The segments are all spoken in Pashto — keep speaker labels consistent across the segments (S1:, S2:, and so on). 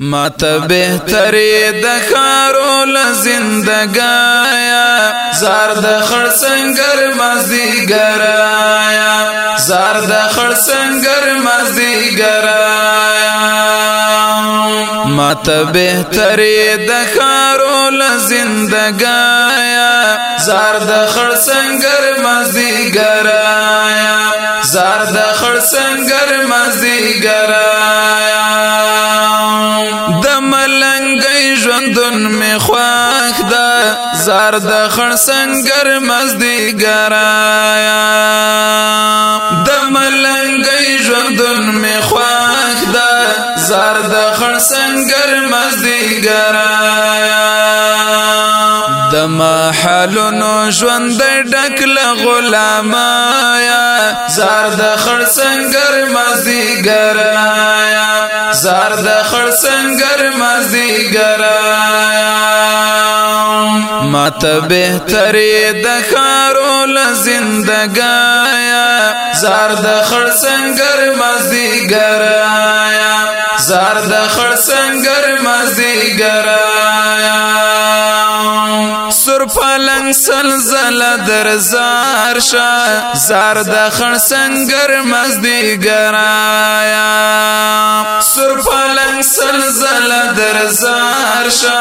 S1: ماته
S2: بهترې د خارو ل زندګایا زار د خړسنګر مازیګرایا زار د خړسنګر مازیګرایا
S1: ماته بهترې
S2: د خارو ل زندګایا زار د خړسنګر مازیګرایا زار د خړسنګر مازیګرایا لندن می خواک دا زار د خړسنګر مزدی ګرایا د ملنګي ژوندون می خواک دا زار د خړسنګر مزدی ګرایا
S1: زما حالونو ژوند ډک له غلاما
S2: یا زار د خړسنګر مازی ګرایا زار د خړسنګر مازی ګرایا
S1: مات بهتري
S2: د خارو ل زندګایا زار د خړسنګر مازی ګرایا زار د خړسنګر مازی ګرایا پلنګ سلزله در زار شا زار د خړ سنگر مزدی ګرایا سر پلنګ سلزله در زار شا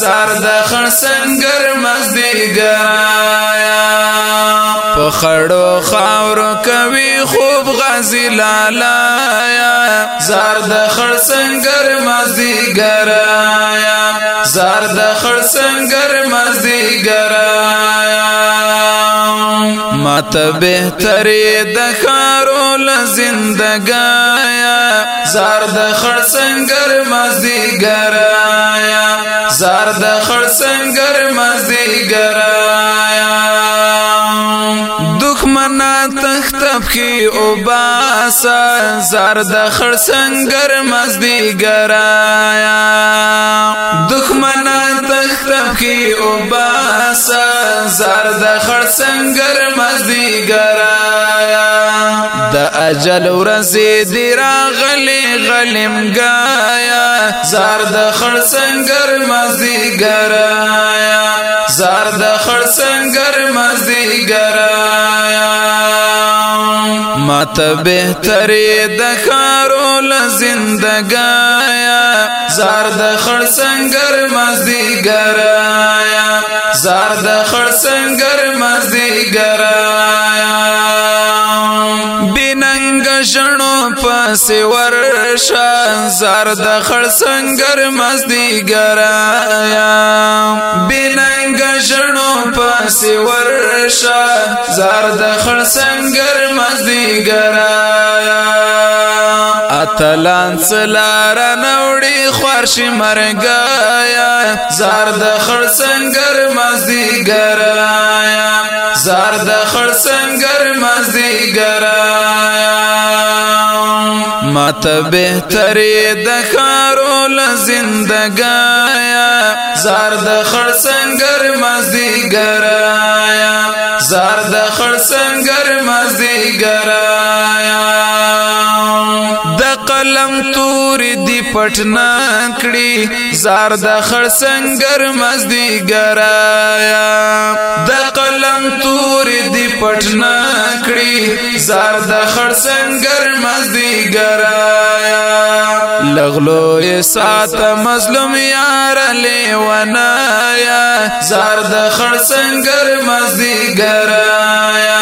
S2: زار د خړ سنگر مزدی ګرایا په خړو خاورو کوي خوب غزي لالا یا زار د خړ سنگر مزدی ګرایا زار د خړ سنگر مزدګرا
S1: ماته بهترې د
S2: خارو ل زندګایا زار د خړ سنگر مزدګرا زار د خړ سنگر مزدګرا منا تختب کی او باسا زرد خړ سنگر مزدی ګرایا دښمنا تختب کی او باسا زرد خړ سنگر مزدی ګرایا د اجل ورځې دی راغلی غلم ګایا زرد خړ سنگر مزدی ګرایا زرد خړ سنگر مزدی ګرایا
S1: ماته بهترې د
S2: خارو له زندګایا زار د خړ سنگر مزدیګرایا زار د خړ سنگر مزدیګرایا پسې ورشان زار د خړ سنگر مزدي ګرایا بننګ شنو پسې ورشا زار د خړ سنگر مزدي ګرایا
S1: اتلان سلار
S2: نوړي خورش مرګایا زار د خړسنګر مزي ګرایا زار د خړسنګر مزي ګرایا
S1: ته بهترې د
S2: خارو له زندګایا زار د خړسنګر مزدیګرایا زار د خړسنګر مزدیګرایا د قلم تور دی پټنا کړی زار د خړسنګر مزدیګرایا د قلم تور دی پټنا کړی زار د خړسنګر مزدي ګرایا لغلو یې سات مظلوم یار لیونایا زار د خړسنګر مزدي ګرایا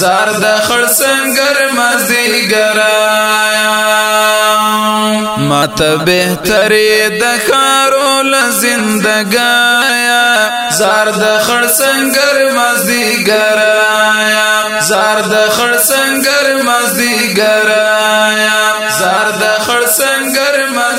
S2: زار د خړسنګر مزدي ګرایا
S1: مات بهتري
S2: د خارو ل زندګایا زار د خړسنګر مزدي ګرایا زار د خړ سنگر مزدی ګرایا زار د خړ سنگر مزدی